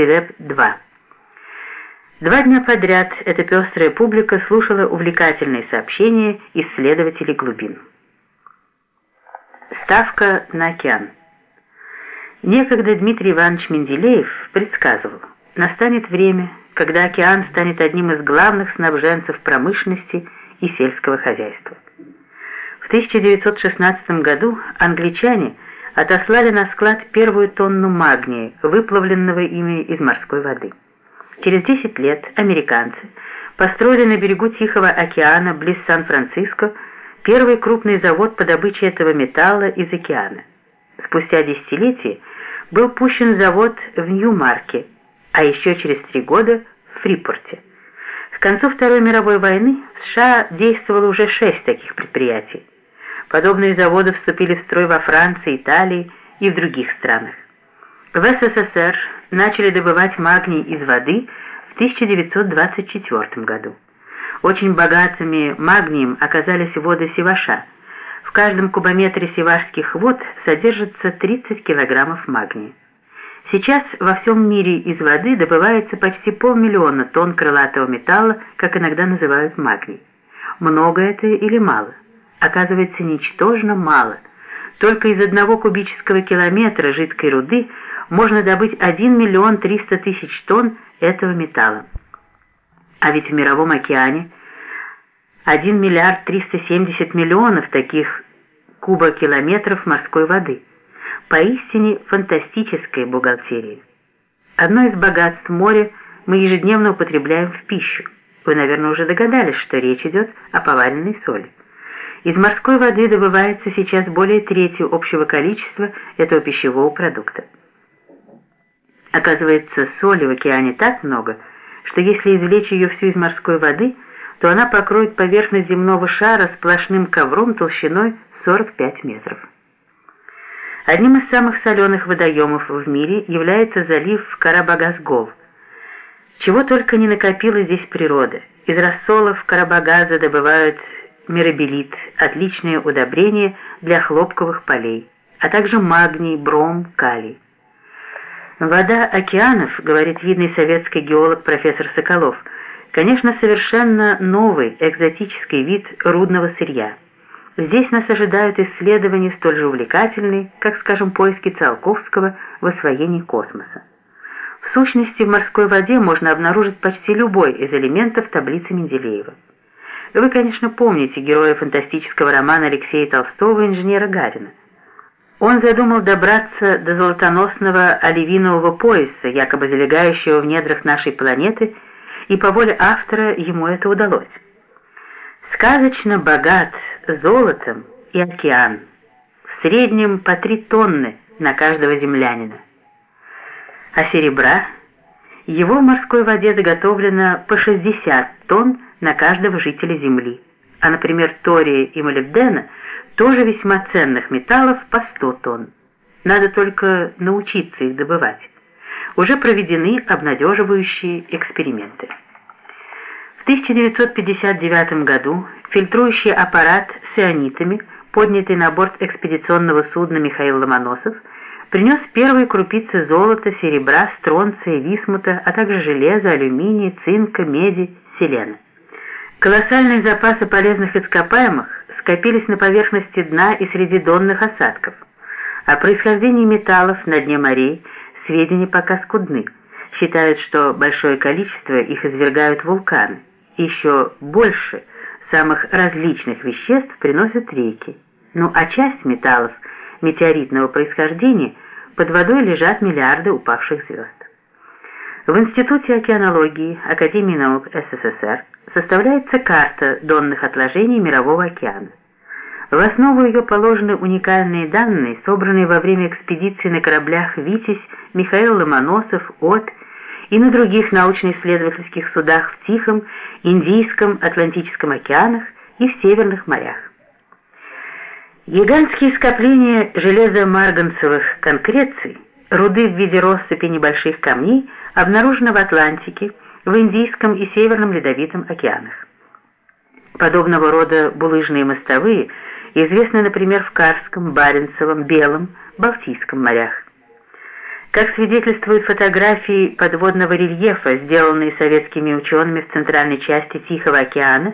Сиреп-2. Два дня подряд эта пестрая публика слушала увлекательные сообщения исследователей глубин. Ставка на океан. Некогда Дмитрий Иванович Менделеев предсказывал, настанет время, когда океан станет одним из главных снабженцев промышленности и сельского хозяйства. В 1916 году англичане отослали на склад первую тонну магния, выплавленного ими из морской воды. Через 10 лет американцы построили на берегу Тихого океана близ Сан-Франциско первый крупный завод по добыче этого металла из океана. Спустя десятилетия был пущен завод в Нью-Марке, а еще через три года в Фрипорте. К концу Второй мировой войны в США действовало уже шесть таких предприятий. Подобные заводы вступили в строй во Франции, Италии и в других странах. В СССР начали добывать магний из воды в 1924 году. Очень богатыми магнием оказались воды Севаша. В каждом кубометре севашских вод содержится 30 килограммов магния. Сейчас во всем мире из воды добывается почти полмиллиона тонн крылатого металла, как иногда называют магний. Много это или мало? Оказывается, ничтожно мало. Только из одного кубического километра жидкой руды можно добыть 1 миллион 300 тысяч тонн этого металла. А ведь в Мировом океане 1 миллиард 370 миллионов таких кубокилометров морской воды. Поистине фантастическая бухгалтерия. Одно из богатств моря мы ежедневно употребляем в пищу. Вы, наверное, уже догадались, что речь идет о поваренной соли. Из морской воды добывается сейчас более трети общего количества этого пищевого продукта. Оказывается, соли в океане так много, что если извлечь ее всю из морской воды, то она покроет поверхность земного шара сплошным ковром толщиной 45 метров. Одним из самых соленых водоемов в мире является залив Карабагаз-Гол. Чего только не накопила здесь природа. Из рассолов Карабагаза добывают мирабелит, отличное удобрение для хлопковых полей, а также магний, бром, калий. Вода океанов, говорит видный советский геолог профессор Соколов, конечно, совершенно новый экзотический вид рудного сырья. Здесь нас ожидают исследования столь же увлекательные, как, скажем, поиски Циолковского в освоении космоса. В сущности, в морской воде можно обнаружить почти любой из элементов таблицы Менделеева. Вы, конечно, помните героя фантастического романа Алексея Толстого «Инженера Гарина». Он задумал добраться до золотоносного оливинового пояса, якобы залегающего в недрах нашей планеты, и по воле автора ему это удалось. Сказочно богат золотом и океан, в среднем по три тонны на каждого землянина. А серебра? Его в морской воде заготовлено по 60 тонн на каждого жителя Земли, а, например, тория и молибдена – тоже весьма ценных металлов по 100 тонн. Надо только научиться их добывать. Уже проведены обнадеживающие эксперименты. В 1959 году фильтрующий аппарат с ионитами, поднятый на борт экспедиционного судна Михаил Ломоносов, принес первые крупицы золота, серебра, стронция, висмута, а также железа, алюминия, цинка, меди, селена. Колоссальные запасы полезных ископаемых скопились на поверхности дна и среди донных осадков. О происхождении металлов на дне морей сведения пока скудны. Считают, что большое количество их извергают вулканы. Еще больше самых различных веществ приносят реки. Ну а часть металлов метеоритного происхождения под водой лежат миллиарды упавших звезд. В Институте океанологии Академии наук СССР составляется карта донных отложений Мирового океана. В основу ее положены уникальные данные, собранные во время экспедиции на кораблях «Витязь», Михаил Ломоносов, «От» и на других научно-исследовательских судах в Тихом, Индийском, Атлантическом океанах и в Северных морях. Гигантские скопления железомарганцевых конкреций, руды в виде россыпи небольших камней, обнаружены в Атлантике, в Индийском и Северном Ледовитом океанах. Подобного рода булыжные мостовые известны, например, в Карском, Баренцевом, Белом, Балтийском морях. Как свидетельствуют фотографии подводного рельефа, сделанные советскими учеными в центральной части Тихого океана,